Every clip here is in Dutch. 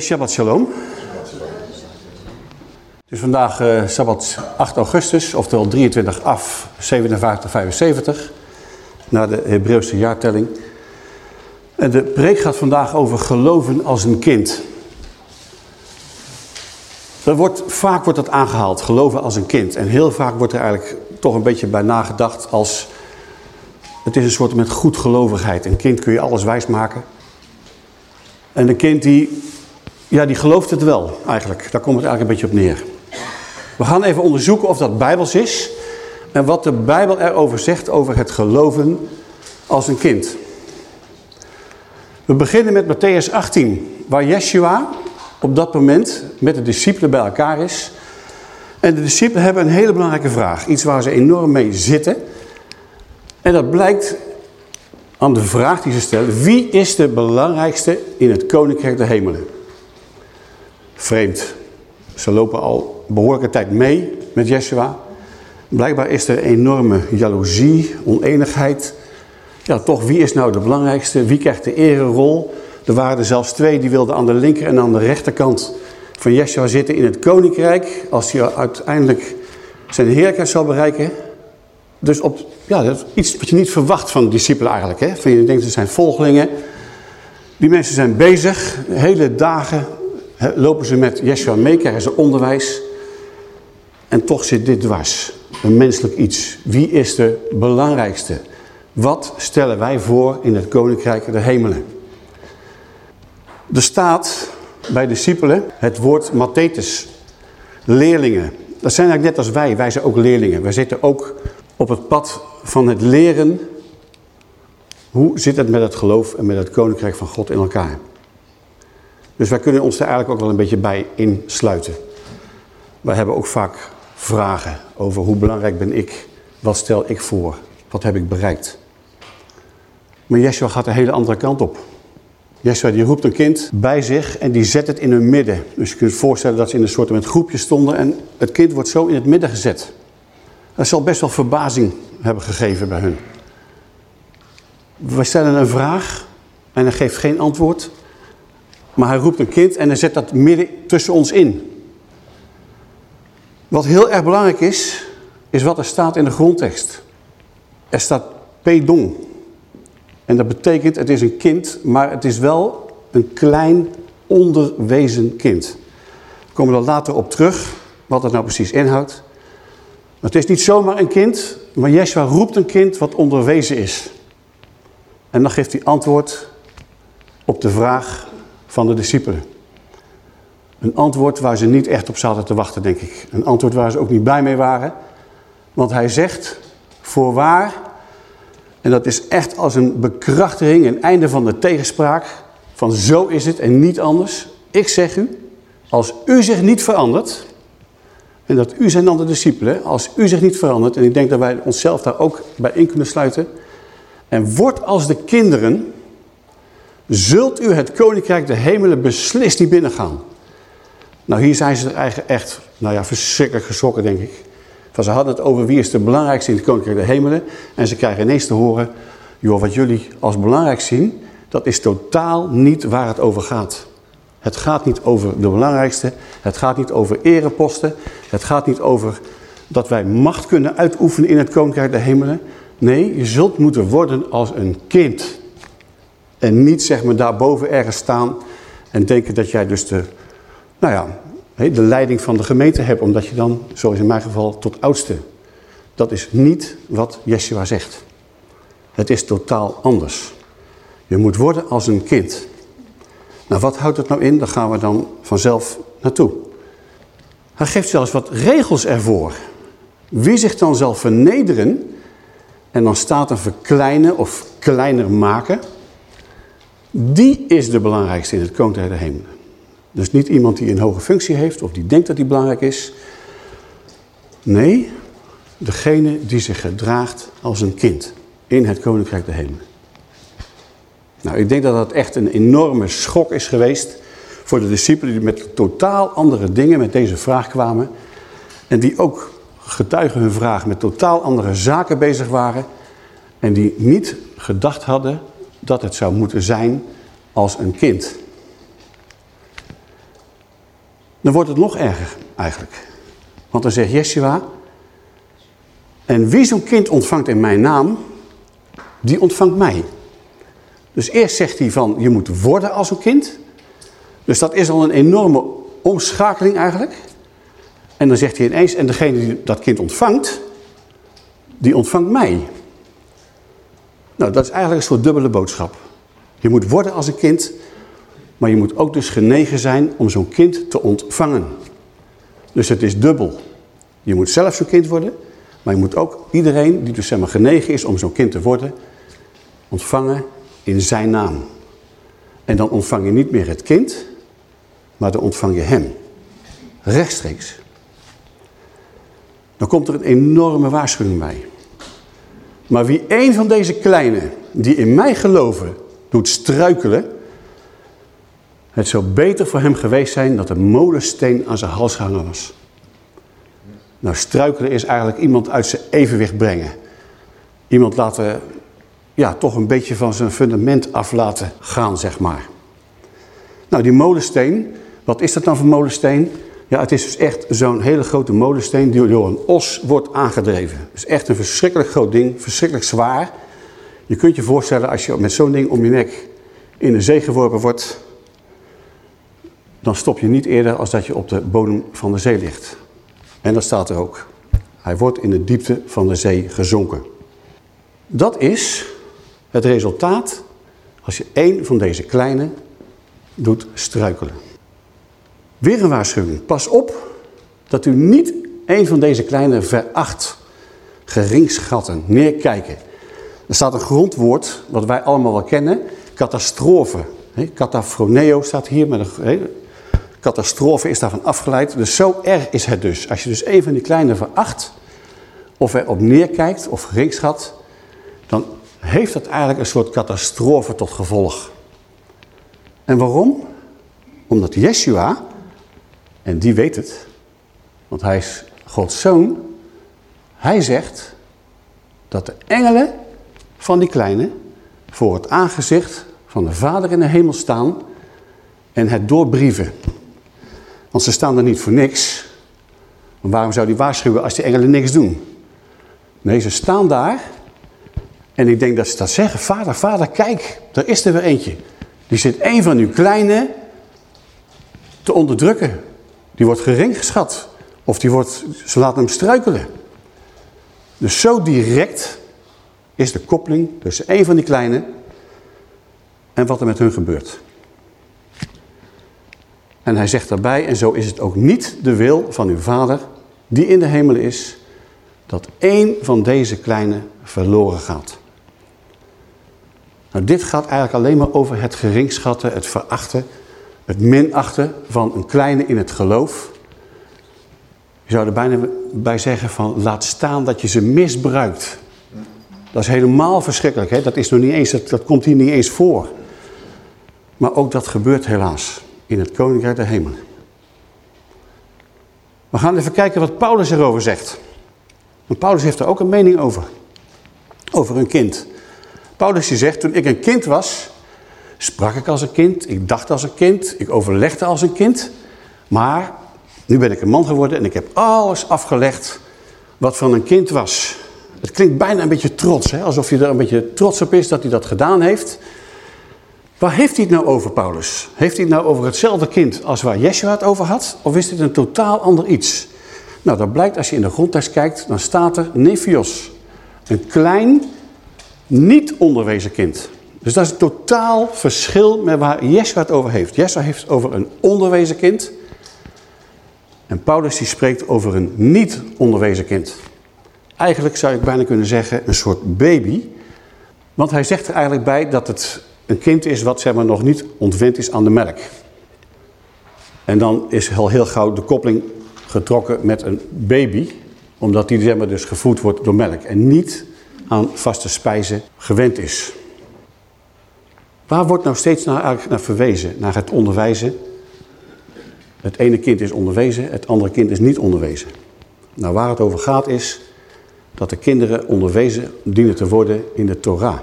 Shabbat Shalom. Is vandaag uh, Sabbat 8 augustus, oftewel 23 af 57, 75, na de Hebreeuwse jaartelling. En de preek gaat vandaag over geloven als een kind. Er wordt, vaak wordt dat aangehaald, geloven als een kind. En heel vaak wordt er eigenlijk toch een beetje bij nagedacht als... Het is een soort met goedgelovigheid. Een kind kun je alles wijsmaken. En een kind die, ja, die gelooft het wel eigenlijk. Daar komt het eigenlijk een beetje op neer. We gaan even onderzoeken of dat bijbels is. En wat de Bijbel erover zegt over het geloven als een kind. We beginnen met Matthäus 18. Waar Yeshua op dat moment met de discipelen bij elkaar is. En de discipelen hebben een hele belangrijke vraag. Iets waar ze enorm mee zitten. En dat blijkt aan de vraag die ze stellen. Wie is de belangrijkste in het Koninkrijk der Hemelen? Vreemd. Ze lopen al behoorlijke tijd mee met Yeshua. Blijkbaar is er enorme jaloezie, oneenigheid. Ja, toch, wie is nou de belangrijkste? Wie krijgt de ererol? Er waren er zelfs twee die wilden aan de linker en aan de rechterkant van Yeshua zitten in het koninkrijk. Als hij uiteindelijk zijn heerlijkheid zal bereiken. Dus op, ja, dat is iets wat je niet verwacht van de discipelen eigenlijk. Hè? Van je denkt, ze zijn volgelingen. Die mensen zijn bezig. Hele dagen lopen ze met Yeshua mee, krijgen ze onderwijs. En toch zit dit dwars. Een menselijk iets. Wie is de belangrijkste? Wat stellen wij voor in het koninkrijk der hemelen? Er staat bij discipelen het woord mathetes, leerlingen. Dat zijn eigenlijk net als wij, wij zijn ook leerlingen. Wij zitten ook op het pad van het leren. Hoe zit het met het geloof en met het koninkrijk van God in elkaar? Dus wij kunnen ons daar eigenlijk ook wel een beetje bij insluiten. Wij hebben ook vaak vragen over hoe belangrijk ben ik, wat stel ik voor, wat heb ik bereikt. Maar Yeshua gaat een hele andere kant op. Yeshua die roept een kind bij zich en die zet het in hun midden. Dus je kunt je voorstellen dat ze in een soort met groepje stonden en het kind wordt zo in het midden gezet. Dat zal best wel verbazing hebben gegeven bij hun. We stellen een vraag en hij geeft geen antwoord. Maar hij roept een kind en hij zet dat midden tussen ons in. Wat heel erg belangrijk is, is wat er staat in de grondtekst. Er staat pedong. En dat betekent, het is een kind, maar het is wel een klein onderwezen kind. We komen er later op terug, wat het nou precies inhoudt. Het is niet zomaar een kind, maar Yeshua roept een kind wat onderwezen is. En dan geeft hij antwoord op de vraag van de discipelen. Een antwoord waar ze niet echt op zaten te wachten, denk ik. Een antwoord waar ze ook niet blij mee waren. Want hij zegt, voorwaar, en dat is echt als een bekrachtiging, een einde van de tegenspraak. Van zo is het en niet anders. Ik zeg u, als u zich niet verandert, en dat u zijn dan de discipelen, als u zich niet verandert, en ik denk dat wij onszelf daar ook bij in kunnen sluiten, en wordt als de kinderen, zult u het koninkrijk de hemelen beslist niet binnengaan. Nou, hier zijn ze er eigenlijk echt, nou ja, verschrikkelijk geschrokken, denk ik. Van ze hadden het over wie is de belangrijkste in het koninkrijk de hemelen. En ze krijgen ineens te horen, joh, wat jullie als belangrijk zien, dat is totaal niet waar het over gaat. Het gaat niet over de belangrijkste. Het gaat niet over ereposten. Het gaat niet over dat wij macht kunnen uitoefenen in het koninkrijk der hemelen. Nee, je zult moeten worden als een kind. En niet zeg maar daarboven ergens staan en denken dat jij dus de, nou ja, de leiding van de gemeente hebt. Omdat je dan, zoals in mijn geval, tot oudste. Dat is niet wat Yeshua zegt. Het is totaal anders. Je moet worden als een kind. Nou, wat houdt het nou in? Daar gaan we dan vanzelf naartoe. Hij geeft zelfs wat regels ervoor. Wie zich dan zal vernederen, en dan staat er verkleinen of kleiner maken, die is de belangrijkste in het koninkrijk der hemelen. Dus niet iemand die een hoge functie heeft of die denkt dat hij belangrijk is. Nee, degene die zich gedraagt als een kind in het koninkrijk der hemelen. Nou, ik denk dat dat echt een enorme schok is geweest voor de discipelen die met totaal andere dingen met deze vraag kwamen. En die ook getuigen hun vraag met totaal andere zaken bezig waren. En die niet gedacht hadden dat het zou moeten zijn als een kind. dan wordt het nog erger eigenlijk. Want dan zegt Yeshua, en wie zo'n kind ontvangt in mijn naam, die ontvangt mij. Dus eerst zegt hij van, je moet worden als een kind. Dus dat is al een enorme omschakeling eigenlijk. En dan zegt hij ineens, en degene die dat kind ontvangt, die ontvangt mij. Nou, dat is eigenlijk een soort dubbele boodschap. Je moet worden als een kind, maar je moet ook dus genegen zijn om zo'n kind te ontvangen. Dus het is dubbel. Je moet zelf zo'n kind worden, maar je moet ook iedereen die dus zeg maar genegen is om zo'n kind te worden, ontvangen in zijn naam. En dan ontvang je niet meer het kind, maar dan ontvang je hem. Rechtstreeks. Dan komt er een enorme waarschuwing bij. Maar wie een van deze kleine die in mij geloven doet struikelen, het zou beter voor hem geweest zijn dat een molensteen aan zijn hals hangen was. Nou, struikelen is eigenlijk iemand uit zijn evenwicht brengen. Iemand laten, ja, toch een beetje van zijn fundament af laten gaan, zeg maar. Nou, die molensteen, wat is dat dan voor molensteen? Ja, het is dus echt zo'n hele grote molensteen die door een os wordt aangedreven. Het is echt een verschrikkelijk groot ding, verschrikkelijk zwaar. Je kunt je voorstellen als je met zo'n ding om je nek in de zee geworpen wordt, dan stop je niet eerder als dat je op de bodem van de zee ligt. En dat staat er ook. Hij wordt in de diepte van de zee gezonken. Dat is het resultaat als je één van deze kleine doet struikelen. Weer een waarschuwing. Pas op dat u niet een van deze kleine veracht, geringschatten, neerkijken. Er staat een grondwoord wat wij allemaal wel kennen. Catastrofe. Catafroneo staat hier met een catastrofe is daarvan afgeleid. Dus zo erg is het dus. Als je dus een van die kleine veracht, of er op neerkijkt, of geringschat, dan heeft dat eigenlijk een soort catastrofe tot gevolg. En waarom? Omdat Yeshua, en die weet het, want hij is Gods zoon, hij zegt dat de engelen van die kleine voor het aangezicht van de Vader in de hemel staan en het doorbrieven. Want ze staan er niet voor niks. waarom zou die waarschuwen als die engelen niks doen? Nee, ze staan daar. En ik denk dat ze dat zeggen. Vader, vader, kijk, er is er weer eentje. Die zit een van uw kleine te onderdrukken. Die wordt gering geschat. Of die wordt, ze laten hem struikelen. Dus zo direct is de koppeling tussen een van die kleine en wat er met hun gebeurt. En hij zegt daarbij, en zo is het ook niet de wil van uw vader, die in de hemel is, dat één van deze kleine verloren gaat. Nou, dit gaat eigenlijk alleen maar over het geringschatten, het verachten, het minachten van een kleine in het geloof. Je zou er bijna bij zeggen van, laat staan dat je ze misbruikt. Dat is helemaal verschrikkelijk. Hè? Dat, is nog niet eens, dat, komt hier niet eens voor. Maar ook dat gebeurt helaas in het koninkrijk der hemelen. We gaan even kijken wat Paulus erover zegt. Want Paulus heeft er ook een mening over. Over een kind. Paulus die zegt, toen ik een kind was, sprak ik als een kind, ik dacht als een kind, ik overlegde als een kind. Maar nu ben ik een man geworden en ik heb alles afgelegd wat van een kind was. Het klinkt bijna een beetje trots, hè? alsof je er een beetje trots op is dat hij dat gedaan heeft. Waar heeft hij het nou over, Paulus? Heeft hij het nou over hetzelfde kind als waar Yeshua het over had? Of is dit een totaal ander iets? Nou, dat blijkt als je in de grondtekst kijkt, dan staat er Nephios. Een klein, niet onderwezen kind. Dus dat is een totaal verschil met waar Yeshua het over heeft. Yeshua heeft het over een onderwezen kind. En Paulus die spreekt over een niet onderwezen kind. Eigenlijk zou ik bijna kunnen zeggen een soort baby. Want hij zegt er eigenlijk bij dat het een kind is wat zeg maar, nog niet ontwend is aan de melk. En dan is al heel gauw de koppeling getrokken met een baby, omdat die zeg maar, dus gevoed wordt door melk en niet aan vaste spijzen gewend is. Waar wordt nou steeds naar, eigenlijk naar verwezen? Naar het onderwijzen. Het ene kind is onderwezen, het andere kind is niet onderwezen. Nou, waar het over gaat is dat de kinderen onderwezen dienen te worden in de Torah.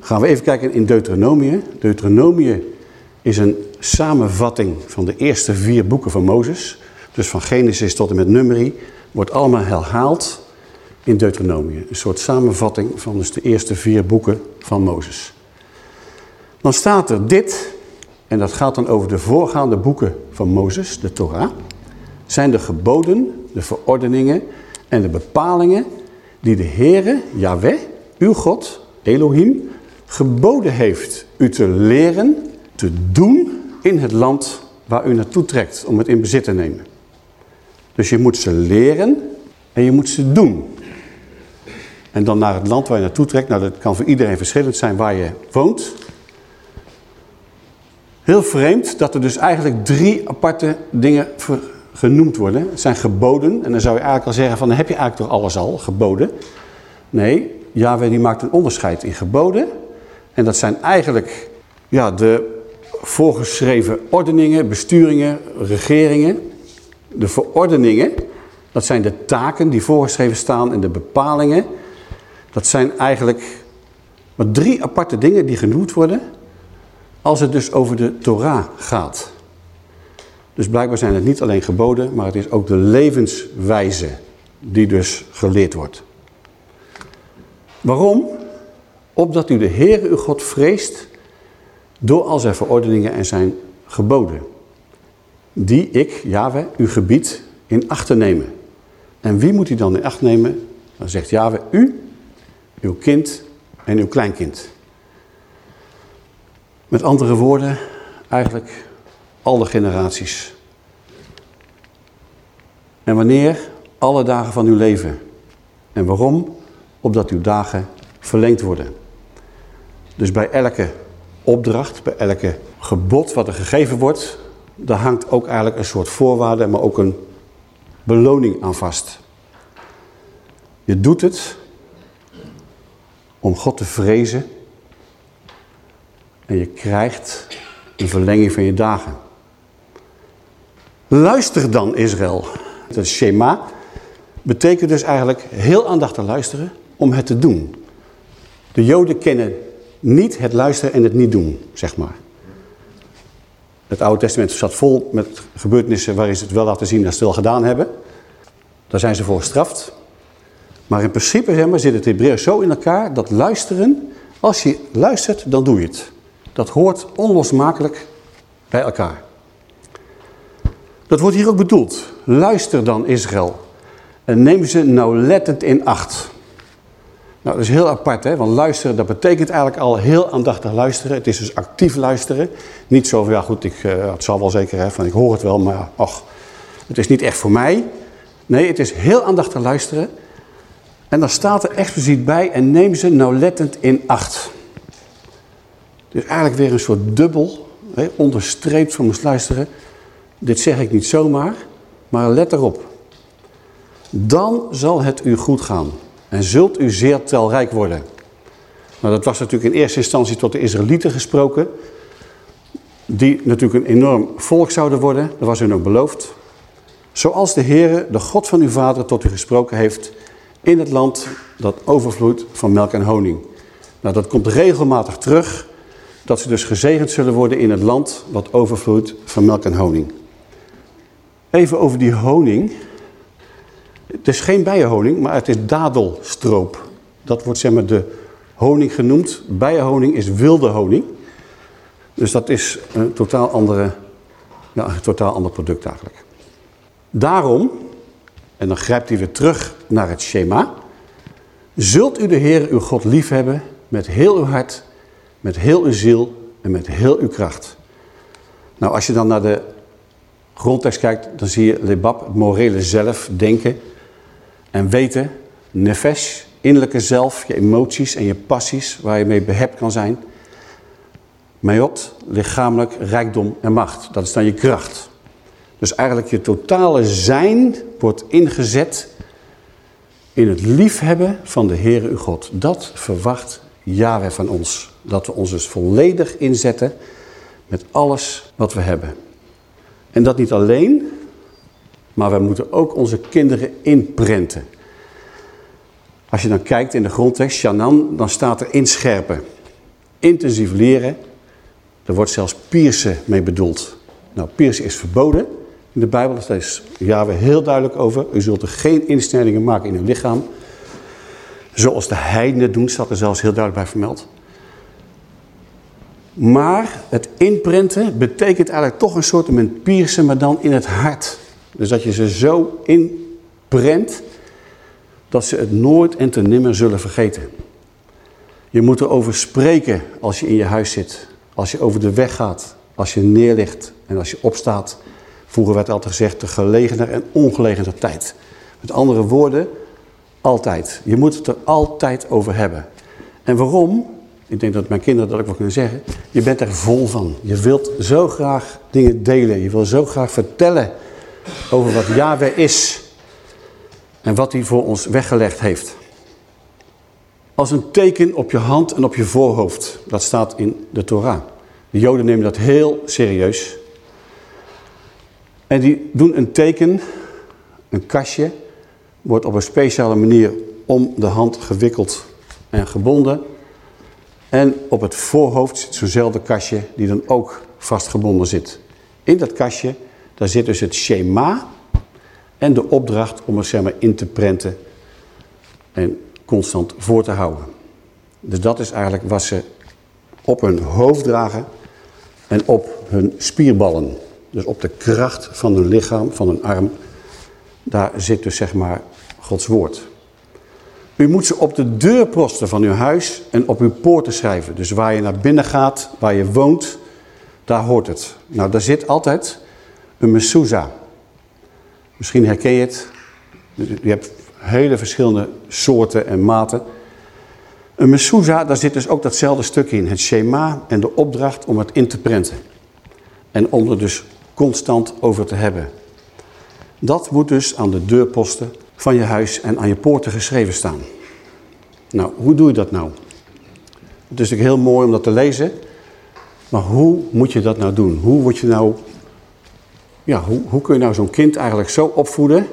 Gaan we even kijken in Deuteronomië. Deuteronomië is een samenvatting van de eerste vier boeken van Mozes. Dus van Genesis tot en met Numeri wordt allemaal herhaald in Deuteronomium. Een soort samenvatting van dus de eerste vier boeken van Mozes. Dan staat er dit, en dat gaat dan over de voorgaande boeken van Mozes, de Torah. Zijn de geboden, de verordeningen en de bepalingen die de Heere, Yahweh, uw God, Elohim, geboden heeft u te leren, te doen in het land waar u naartoe trekt om het in bezit te nemen. Dus je moet ze leren en je moet ze doen. En dan naar het land waar je naartoe trekt. Nou, dat kan voor iedereen verschillend zijn waar je woont. Heel vreemd dat er dus eigenlijk drie aparte dingen genoemd worden. Het zijn geboden. En dan zou je eigenlijk al zeggen van, dan heb je eigenlijk toch alles al, geboden. Nee, Yahweh die maakt een onderscheid in geboden. En dat zijn eigenlijk ja, de voorgeschreven ordeningen, besturingen, regeringen. De verordeningen, dat zijn de taken die voorgeschreven staan en de bepalingen. Dat zijn eigenlijk maar drie aparte dingen die genoemd worden als het dus over de Torah gaat. Dus blijkbaar zijn het niet alleen geboden, maar het is ook de levenswijze die dus geleerd wordt. Waarom? Opdat u de Heere uw God vreest door al zijn verordeningen en zijn geboden. Die ik, Yahweh, u gebied in acht te nemen. En wie moet u dan in acht nemen? Dan zegt Yahweh, u, uw kind en uw kleinkind. Met andere woorden, eigenlijk alle generaties. En wanneer? Alle dagen van uw leven. En waarom? Opdat uw dagen verlengd worden. Dus bij elke opdracht, bij elke gebod wat er gegeven wordt, daar hangt ook eigenlijk een soort voorwaarde, maar ook een beloning aan vast. Je doet het om God te vrezen en je krijgt een verlenging van je dagen. Luister dan Israël. Het Shema betekent dus eigenlijk heel aandachtig luisteren om het te doen. De Joden kennen niet het luisteren en het niet doen, zeg maar. Het Oude Testament zat vol met gebeurtenissen waarin ze het wel laten zien dat ze het wel gedaan hebben. Daar zijn ze voor gestraft. Maar in principe zeg maar, zit het Hebreeuws zo in elkaar dat luisteren, als je luistert, dan doe je het. Dat hoort onlosmakelijk bij elkaar. Dat wordt hier ook bedoeld. Luister dan Israël en neem ze nauwlettend in acht. Nou, dat is heel apart, hè? want luisteren, dat betekent eigenlijk al heel aandachtig luisteren. Het is dus actief luisteren. Niet zo van, ja goed, ik, uh, het zal wel zeker, hè, van ik hoor het wel, maar ach, het is niet echt voor mij. Nee, het is heel aandachtig luisteren. En dan staat er expliciet bij, en neem ze nauwlettend in acht. Dus eigenlijk weer een soort dubbel, hè, onderstreept van ons luisteren. Dit zeg ik niet zomaar, maar let erop. Dan zal het u goed gaan en zult u zeer telrijk worden. Nou, dat was natuurlijk in eerste instantie tot de Israëlieten gesproken, die natuurlijk een enorm volk zouden worden. Dat was hun ook beloofd. Zoals de Heere, de God van uw vader, tot u gesproken heeft in het land dat overvloeit van melk en honing. Nou, dat komt regelmatig terug, dat ze dus gezegend zullen worden in het land wat overvloeit van melk en honing. Even over die honing. Het is geen bijenhoning, maar het is dadelstroop. Dat wordt zeg maar de honing genoemd. Bijenhoning is wilde honing. Dus dat is een totaal, andere, ja, een totaal ander product eigenlijk. Daarom, en dan grijpt hij weer terug naar het schema. Zult u de Heer uw God liefhebben met heel uw hart, met heel uw ziel en met heel uw kracht. Nou, als je dan naar de grondtekst kijkt, dan zie je lebab, het morele zelf, denken en weten, nefesh, innerlijke zelf, je emoties en je passies waar je mee behept kan zijn. Meot, lichamelijk rijkdom en macht. Dat is dan je kracht. Dus eigenlijk je totale zijn wordt ingezet in het liefhebben van de Heere uw God. Dat verwacht Yahweh van ons. Dat we ons dus volledig inzetten met alles wat we hebben. En dat niet alleen, maar we moeten ook onze kinderen inprenten. Als je dan kijkt in de grondtekst, Shanan, dan staat er inscherpen. Intensief leren, Er wordt zelfs piercen mee bedoeld. Nou, piercen is verboden in de Bijbel. Daar is Yahweh heel duidelijk over. U zult er geen insnellingen maken in uw lichaam. Zoals de heidenen doen, staat er zelfs heel duidelijk bij vermeld. Maar het inprenten betekent eigenlijk toch een soort met piercen, maar dan in het hart. Dus dat je ze zo inprent, dat ze het nooit en te nimmer zullen vergeten. Je moet erover spreken als je in je huis zit. Als je over de weg gaat. Als je neerligt en als je opstaat. Vroeger werd altijd gezegd de gelegener en ongelegener tijd. Met andere woorden, altijd. Je moet het er altijd over hebben. En waarom? Ik denk dat mijn kinderen dat ook wel kunnen zeggen. Je bent er vol van. Je wilt zo graag dingen delen. Je wil zo graag vertellen over wat Yahweh is. En wat hij voor ons weggelegd heeft. Als een teken op je hand en op je voorhoofd. Dat staat in de Torah. De Joden nemen dat heel serieus. En die doen een teken, een kastje, wordt op een speciale manier om de hand gewikkeld en gebonden. En op het voorhoofd zit zo'nzelfde kastje die dan ook vastgebonden zit. In dat kastje, daar zit dus het schema en de opdracht om het zeg maar, in te prenten en constant voor te houden. Dus dat is eigenlijk wat ze op hun hoofd dragen en op hun spierballen. Dus op de kracht van hun lichaam, van hun arm, daar zit dus zeg maar Gods woord. U moet ze op de deurposten van uw huis en op uw poorten schrijven. Dus waar je naar binnen gaat, waar je woont, daar hoort het. Nou, daar zit altijd een mezuzah. Misschien herken je het. Je hebt hele verschillende soorten en maten. Een mezuzah, daar zit dus ook datzelfde stuk in. Het schema en de opdracht om het in te prenten. En om er dus constant over te hebben. Dat moet dus aan de deurposten van je huis en aan je poorten geschreven staan. Nou, hoe doe je dat nou? Het is natuurlijk heel mooi om dat te lezen. Maar hoe moet je dat nou doen? Hoe, word je nou, ja, hoe, hoe kun je nou zo'n kind eigenlijk zo opvoeden...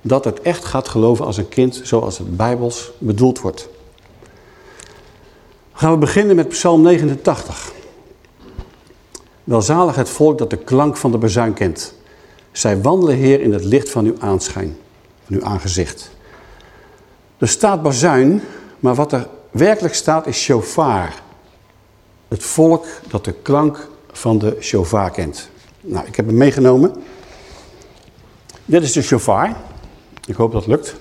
dat het echt gaat geloven als een kind zoals het Bijbels bedoeld wordt? Gaan we beginnen met Psalm 89. Welzalig het volk dat de klank van de bezuin kent. Zij wandelen, Heer, in het licht van uw aanschijn, uw aangezicht. Er staat bazuin, maar wat er werkelijk staat is shofar. Het volk dat de klank van de shofar kent. Nou, ik heb hem meegenomen. Dit is de shofar. Ik hoop dat het lukt.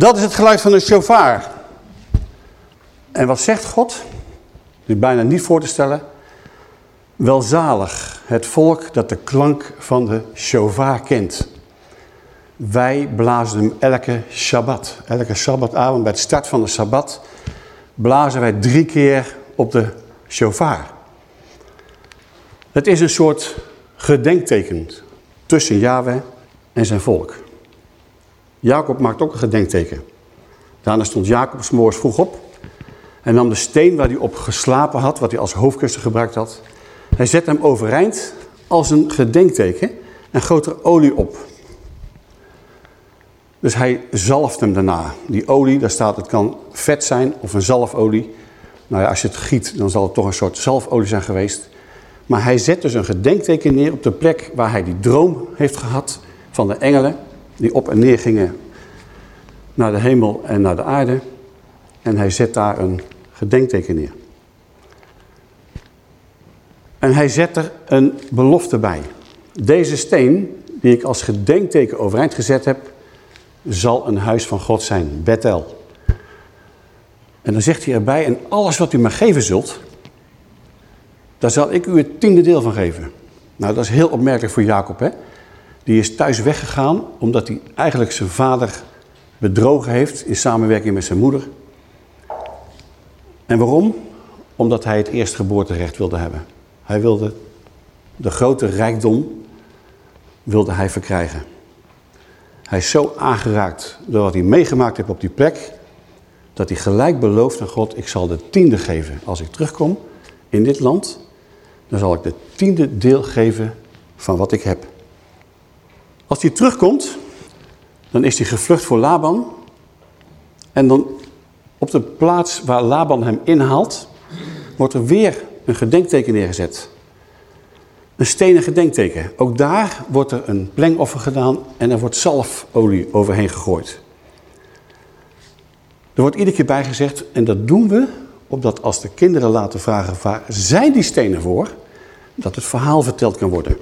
Dat is het geluid van een shofar. En wat zegt God? Is bijna niet voor te stellen. Welzalig het volk dat de klank van de shofar kent. Wij blazen hem elke Shabbat. Elke Shabbatavond bij het start van de Shabbat blazen wij drie keer op de shofar. Het is een soort gedenkteken tussen Yahweh en zijn volk. Jacob maakt ook een gedenkteken. Daarna stond Jacob s'morgens vroeg op en nam de steen waar hij op geslapen had, wat hij als hoofdkussen gebruikt had. Hij zette hem overeind als een gedenkteken en goot er olie op. Dus hij zalft hem daarna. Die olie, daar staat, het kan vet zijn of een zalfolie. Nou ja, als je het giet, dan zal het toch een soort zalfolie zijn geweest. Maar hij zet dus een gedenkteken neer op de plek waar hij die droom heeft gehad van de engelen die op en neer gingen naar de hemel en naar de aarde. En hij zet daar een gedenkteken neer. En hij zet er een belofte bij. Deze steen, die ik als gedenkteken overeind gezet heb, zal een huis van God zijn, Bethel. En dan zegt hij erbij, en alles wat u me geven zult, daar zal ik u het tiende deel van geven. Nou, dat is heel opmerkelijk voor Jacob, hè. Die is thuis weggegaan omdat hij eigenlijk zijn vader bedrogen heeft in samenwerking met zijn moeder. En waarom? Omdat hij het eerstgeboorterecht wilde hebben. Hij wilde de grote rijkdom wilde hij verkrijgen. Hij is zo aangeraakt door wat hij meegemaakt heeft op die plek, dat hij gelijk belooft aan God, ik zal de tiende geven. Als ik terugkom in dit land, dan zal ik de tiende deel geven van wat ik heb. Als hij terugkomt, dan is hij gevlucht voor Laban. En dan op de plaats waar Laban hem inhaalt, wordt er weer een gedenkteken neergezet. Een stenen gedenkteken. Ook daar wordt er een plengoffer gedaan en er wordt zalfolie overheen gegooid. Er wordt iedere keer bijgezegd, en dat doen we, opdat als de kinderen laten vragen waar zijn die stenen voor, dat het verhaal verteld kan worden.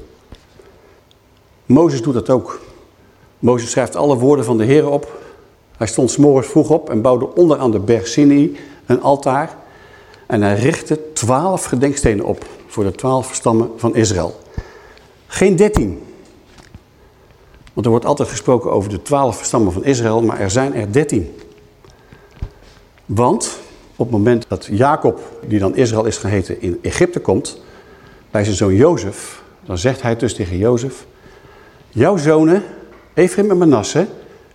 Mozes doet dat ook. Mozes schrijft alle woorden van de Heer op. Hij stond s'morgens vroeg op en bouwde onder aan de berg Sinai een altaar. En hij richtte twaalf gedenkstenen op voor de twaalf stammen van Israël. Geen dertien. Want er wordt altijd gesproken over de twaalf stammen van Israël, maar er zijn er dertien. Want op het moment dat Jacob, die dan Israël is geheten, in Egypte komt, bij zijn zoon Jozef, dan zegt hij dus tegen Jozef, jouw zonen, Ephraim en Manasse,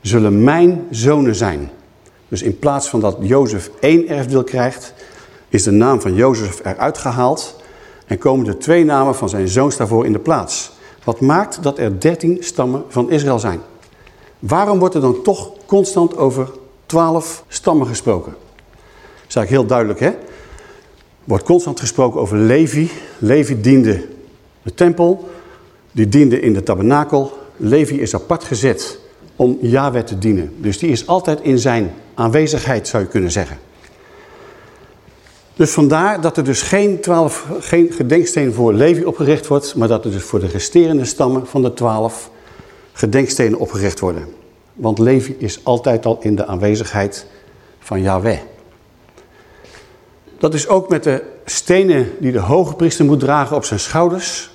zullen mijn zonen zijn. Dus in plaats van dat Jozef één erfdeel krijgt, is de naam van Jozef eruit gehaald en komen de twee namen van zijn zoons daarvoor in de plaats. Wat maakt dat er dertien stammen van Israël zijn? Waarom wordt er dan toch constant over twaalf stammen gesproken? Dat is eigenlijk heel duidelijk, hè? Wordt constant gesproken over Levi. Levi diende de tempel, die diende in de tabernakel. Levi is apart gezet om Yahweh te dienen. Dus die is altijd in zijn aanwezigheid, zou je kunnen zeggen. Dus vandaar dat er dus geen, twaalf, geen gedenksteen voor Levi opgericht wordt, maar dat er dus voor de resterende stammen van de twaalf gedenkstenen opgericht worden. Want Levi is altijd al in de aanwezigheid van Yahweh. Dat is ook met de stenen die de hoge priester moet dragen op zijn schouders.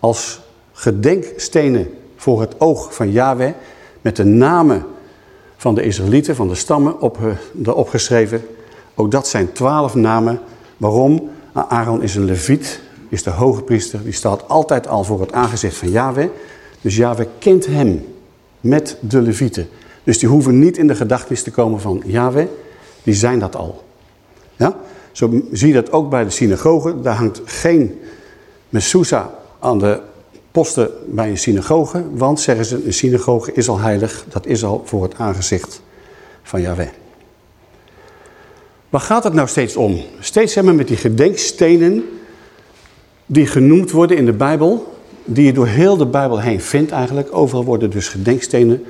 Als gedenkstenen voor het oog van Yahweh. Met de namen van de Israëlieten, van de stammen, op, erop geschreven. Ook dat zijn twaalf namen. Waarom? Aaron is een leviet, is de hoge priester. Die staat altijd al voor het aangezicht van Yahweh. Dus Yahweh kent hem met de levieten. Dus die hoeven niet in de gedachtenis te komen van Yahweh. Die zijn dat al. Ja? Zo zie je dat ook bij de synagoge. Daar hangt geen Messousa aan de posten bij een synagoge. Want, zeggen ze, een synagoge is al heilig. Dat is al voor het aangezicht van Yahweh. Waar gaat het nou steeds om? Steeds zeg maar met die gedenkstenen die genoemd worden in de Bijbel. Die je door heel de Bijbel heen vindt eigenlijk. Overal worden dus gedenkstenen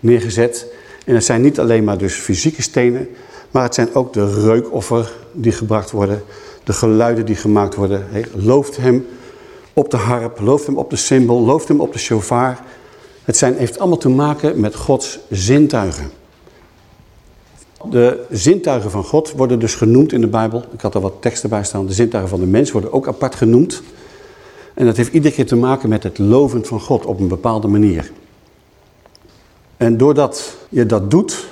neergezet. En het zijn niet alleen maar dus fysieke stenen. Maar het zijn ook de reukoffer die gebracht worden. De geluiden die gemaakt worden. looft hem op de harp, looft hem op de cymbal, looft hem op de shofar. Het zijn, heeft allemaal te maken met Gods zintuigen. De zintuigen van God worden dus genoemd in de Bijbel. Ik had er wat teksten bij staan. De zintuigen van de mens worden ook apart genoemd. En dat heeft iedere keer te maken met het loven van God op een bepaalde manier. En doordat je dat doet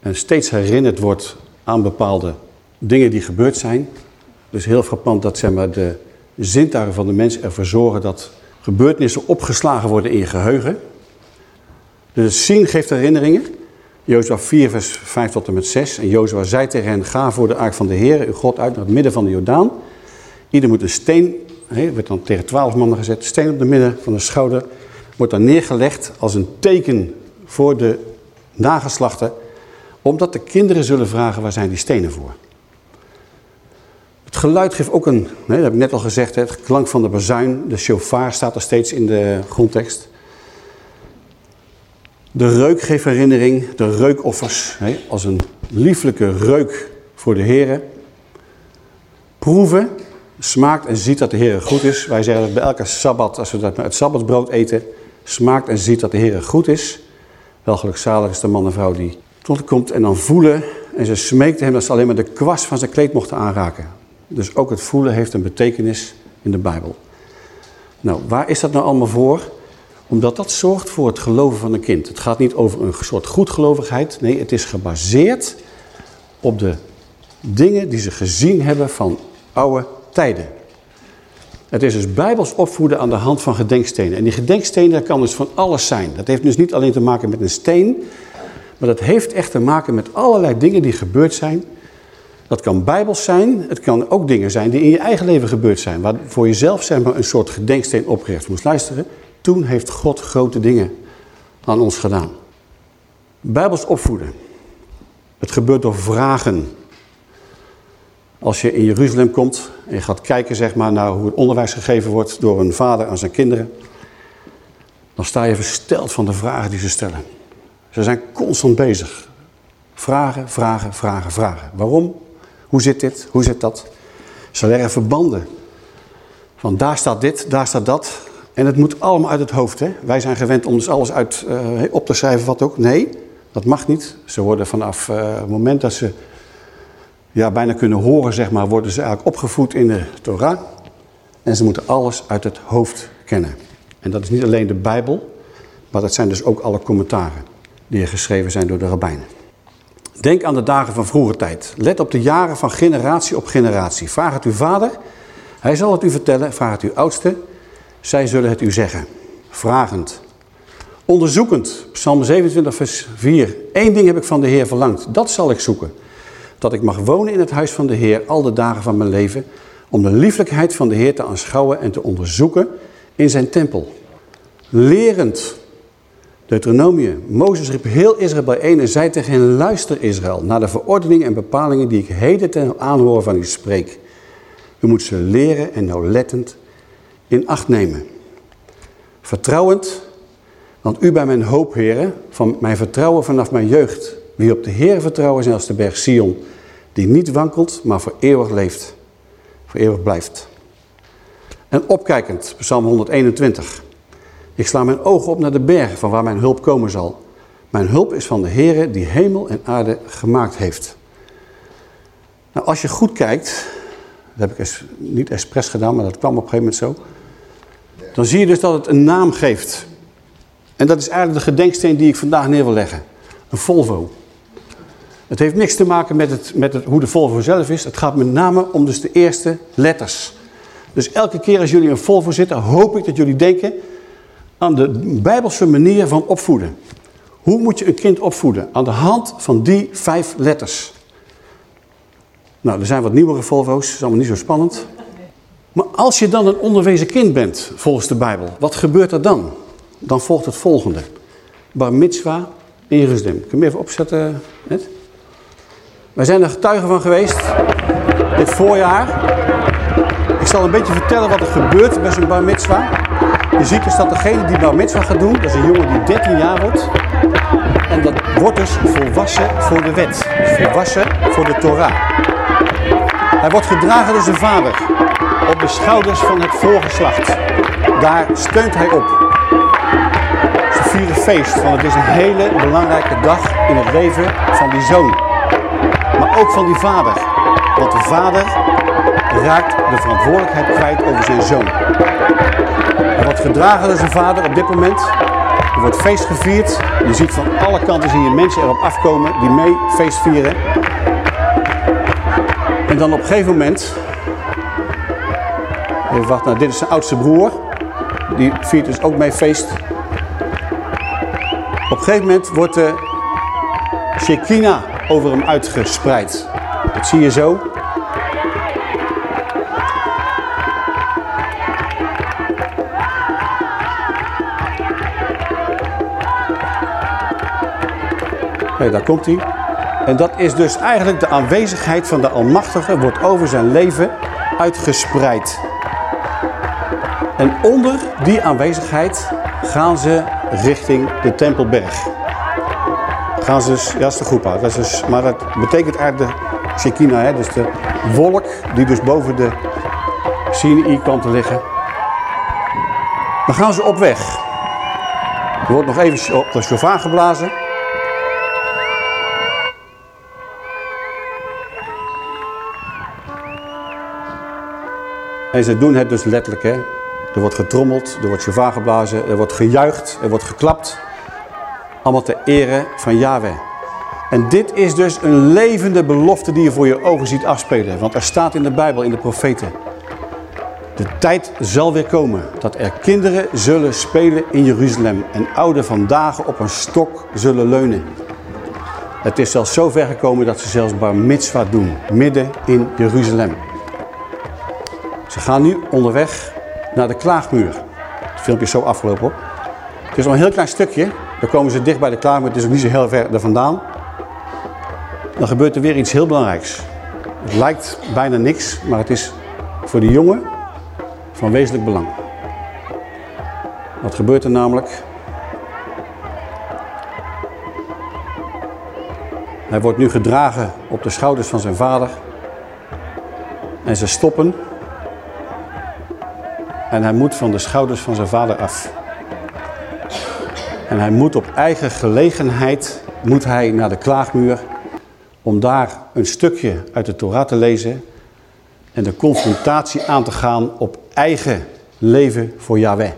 en steeds herinnerd wordt aan bepaalde dingen die gebeurd zijn. Dus heel frappant dat zeg maar, de zintuigen van de mens ervoor zorgen dat gebeurtenissen opgeslagen worden in je geheugen. Dus zien geeft herinneringen. Jozua 4 vers 5 tot en met 6. En Jozua zei tegen hen, ga voor de ark van de Heer, uw God, uit naar het midden van de Jordaan. Ieder moet een steen, he, werd dan tegen twaalf mannen gezet, steen op de midden van de schouder, wordt dan neergelegd als een teken voor de nageslachten, omdat de kinderen zullen vragen, waar zijn die stenen voor? Het geluid geeft ook een, dat heb ik net al gezegd, het klank van de bazuin, de shofar staat er steeds in de grondtekst. De reuk geeft herinnering, de reukoffers, als een lieflijke reuk voor de Heer. Proeven, smaakt en ziet dat de Heer goed is. Wij zeggen dat bij elke Sabbat, als we het Sabbatsbrood eten, smaakt en ziet dat de Heer goed is. Wel gelukzalig is de man en vrouw die tot komt en dan voelen. En ze smeekten hem dat ze alleen maar de kwast van zijn kleed mochten aanraken. Dus ook het voelen heeft een betekenis in de Bijbel. Nou, waar is dat nou allemaal voor? Omdat dat zorgt voor het geloven van een kind. Het gaat niet over een soort goedgelovigheid. Nee, het is gebaseerd op de dingen die ze gezien hebben van oude tijden. Het is dus bijbels opvoeden aan de hand van gedenkstenen. En die gedenkstenen, kan dus van alles zijn. Dat heeft dus niet alleen te maken met een steen, Maar dat heeft echt te maken met allerlei dingen die gebeurd zijn. Dat kan bijbels zijn, het kan ook dingen zijn die in je eigen leven gebeurd zijn. Waar voor jezelf zeg maar, een soort gedenksteen opgericht moest luisteren. Toen heeft God grote dingen aan ons gedaan. Bijbels opvoeden. Het gebeurt door vragen. Als je in Jeruzalem komt en je gaat kijken zeg maar, naar hoe het onderwijs gegeven wordt door een vader aan zijn kinderen. Dan sta je versteld van de vragen die ze stellen. Ze zijn constant bezig. Vragen, vragen, vragen, vragen. Waarom? Hoe zit dit? Hoe zit dat? Ze leggen verbanden. Van daar staat dit, daar staat dat. En het moet allemaal uit het hoofd. Hè? Wij zijn gewend om dus alles uit, uh, op te schrijven wat ook. Nee, dat mag niet. Ze worden vanaf uh, het moment dat ze ja, bijna kunnen horen, zeg maar, worden ze eigenlijk opgevoed in de Torah. En ze moeten alles uit het hoofd kennen. En dat is niet alleen de Bijbel, maar dat zijn dus ook alle commentaren die er geschreven zijn door de rabbijnen. Denk aan de dagen van vroeger tijd. Let op de jaren van generatie op generatie. Vraag het uw vader, hij zal het u vertellen. Vraag het uw oudste, zij zullen het u zeggen. Vragend. Onderzoekend. Psalm 27 vers 4. Eén ding heb ik van de Heer verlangd, dat zal ik zoeken. Dat ik mag wonen in het huis van de Heer al de dagen van mijn leven. Om de lieflijkheid van de Heer te aanschouwen en te onderzoeken in zijn tempel. Lerend. Deuteronomium. Mozes riep heel Israël bijeen en zei tegen hen, luister Israël, naar de verordeningen en bepalingen die ik heden ten aanhoren van u spreek. U moet ze leren en nauwlettend in acht nemen. Vertrouwend, want u bij mijn hoop, heren, van mijn vertrouwen vanaf mijn jeugd. Wie op de Heer vertrouwen zijn als de berg Sion, die niet wankelt, maar voor eeuwig leeft. Voor eeuwig blijft. En opkijkend, Psalm 121. Ik sla mijn ogen op naar de berg van waar mijn hulp komen zal. Mijn hulp is van de Heere die hemel en aarde gemaakt heeft. Nou, als je goed kijkt, dat heb ik niet expres gedaan, maar dat kwam op een gegeven moment zo. Dan zie je dus dat het een naam geeft. En dat is eigenlijk de gedenksteen die ik vandaag neer wil leggen. Een Volvo. Het heeft niks te maken met, het, met het, hoe de Volvo zelf is. Het gaat met name om dus de eerste letters. Dus elke keer als jullie een Volvo zitten, hoop ik dat jullie denken aan de bijbelse manier van opvoeden. Hoe moet je een kind opvoeden? Aan de hand van die vijf letters. Nou, er zijn wat nieuwere Volvo's, dat is allemaal niet zo spannend. Maar als je dan een onderwezen kind bent, volgens de Bijbel, wat gebeurt er dan? Dan volgt het volgende. Bar mitzwa Jeruzalem. Kun je even opzetten, net? Wij zijn er getuigen van geweest, dit voorjaar. Ik zal een beetje vertellen wat er gebeurt bij zo'n bar mitzwa. Je ziet dus dat degene die bar mitzwa gaat doen, dat is een jongen die 13 jaar wordt. En dat wordt dus volwassen voor de wet. Volwassen voor de Torah. Hij wordt gedragen door zijn vader. Op de schouders van het voorgeslacht. Daar steunt hij op. Ze vieren feest, want het is een hele belangrijke dag in het leven van die zoon. Maar ook van die vader. Want de vader raakt de verantwoordelijkheid kwijt over zijn zoon. Hij wordt gedragen door zijn vader op dit moment. Er wordt feest gevierd. Je ziet van alle kanten zie je mensen erop afkomen die mee feest vieren. En dan op een gegeven moment... Even wachten, nou, dit is zijn oudste broer. Die viert dus ook mee feest. Op een gegeven moment wordt de Shekinah over hem uitgespreid. Dat zie je zo. Nee, daar komt hij. En dat is dus eigenlijk de aanwezigheid van de Almachtige wordt over zijn leven uitgespreid. En onder die aanwezigheid gaan ze richting de Tempelberg. Gaan ze dus, ja, is de groep uit. Is dus, maar dat betekent eigenlijk de Shekinah, hè, dus de wolk die dus boven de Sinai kwam te liggen. Dan gaan ze op weg. Er wordt nog even op de shofar geblazen. En ze doen het dus letterlijk. Hè? Er wordt getrommeld, er wordt shofar geblazen, er wordt gejuicht, er wordt geklapt. Allemaal ter ere van Yahweh. En dit is dus een levende belofte die je voor je ogen ziet afspelen. Want er staat in de Bijbel, in de profeten. De tijd zal weer komen dat er kinderen zullen spelen in Jeruzalem. En ouderen van dagen op een stok zullen leunen. Het is zelfs zo ver gekomen dat ze zelfs bar mitzwa doen, midden in Jeruzalem. Ze gaan nu onderweg naar de klaagmuur. Het filmpje is zo afgelopen op. Het is nog een heel klein stukje. Dan komen ze dicht bij de klaagmuur. Het is ook niet zo heel ver er vandaan. Dan gebeurt er weer iets heel belangrijks. Het lijkt bijna niks, maar het is voor de jongen van wezenlijk belang. Wat gebeurt er namelijk? Hij wordt nu gedragen op de schouders van zijn vader. En ze stoppen. En hij moet van de schouders van zijn vader af. En hij moet op eigen gelegenheid moet hij naar de klaagmuur om daar een stukje uit de Torah te lezen en de confrontatie aan te gaan op eigen leven voor Yahweh.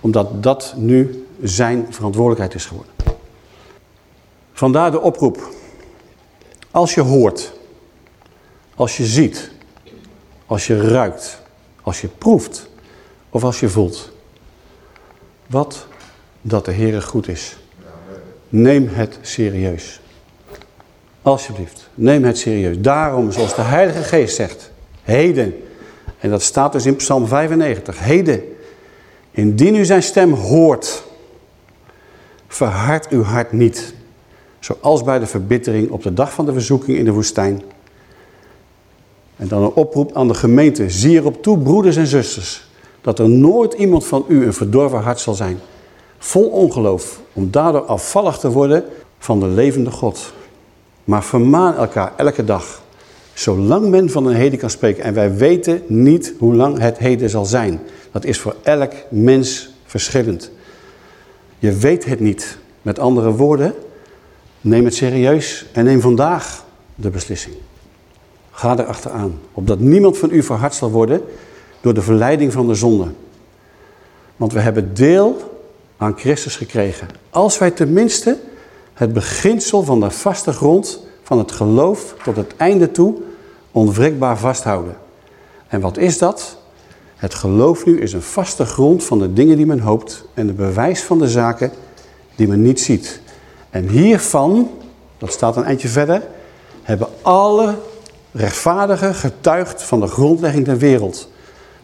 Omdat dat nu zijn verantwoordelijkheid is geworden. Vandaar de oproep. Als je hoort, als je ziet, als je ruikt, als je proeft of als je voelt. Wat dat de Heer goed is. Neem het serieus. Alsjeblieft, neem het serieus. Daarom, zoals de Heilige Geest zegt, heden, en dat staat dus in Psalm 95, heden, indien u zijn stem hoort, verhard uw hart niet, zoals bij de verbittering op de dag van de verzoeking in de woestijn. En dan een oproep aan de gemeente, zie erop toe, broeders en zusters, dat er nooit iemand van u een verdorven hart zal zijn, vol ongeloof, om daardoor afvallig te worden van de levende God. Maar vermaan elkaar elke dag. Zolang men van een heden kan spreken. En wij weten niet hoe lang het heden zal zijn. Dat is voor elk mens verschillend. Je weet het niet. Met andere woorden, neem het serieus en neem vandaag de beslissing. Ga er achteraan. Opdat niemand van u verhard zal worden door de verleiding van de zonde. Want we hebben deel aan Christus gekregen. Als wij tenminste het beginsel van de vaste grond van het geloof tot het einde toe onwrikbaar vasthouden. En wat is dat? Het geloof nu is een vaste grond van de dingen die men hoopt en de bewijs van de zaken die men niet ziet. En hiervan, dat staat een eindje verder, hebben alle rechtvaardigen getuigd van de grondlegging der wereld.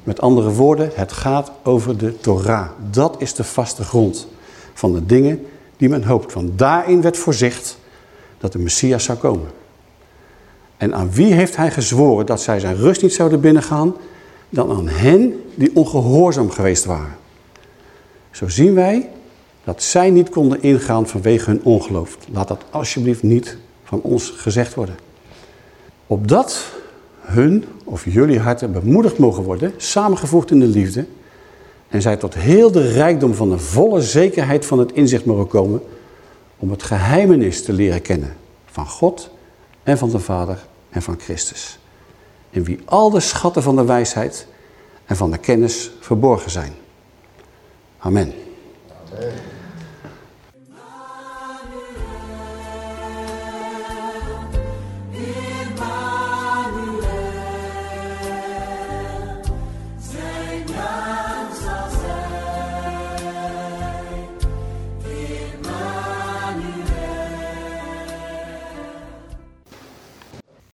Met andere woorden, het gaat over de Torah. Dat is de vaste grond van de dingen die men hoopt. Want daarin werd voorzicht dat de Messias zou komen. En aan wie heeft hij gezworen dat zij zijn rust niet zouden binnengaan? Dan aan hen die ongehoorzaam geweest waren. Zo zien wij dat zij niet konden ingaan vanwege hun ongeloof. Laat dat alsjeblieft niet van ons gezegd worden. Opdat hun of jullie harten bemoedigd mogen worden, samengevoegd in de liefde, en zij tot heel de rijkdom van de volle zekerheid van het inzicht mogen komen om het geheimenis te leren kennen van God en van de Vader en van Christus. In wie al de schatten van de wijsheid en van de kennis verborgen zijn. Amen. Amen.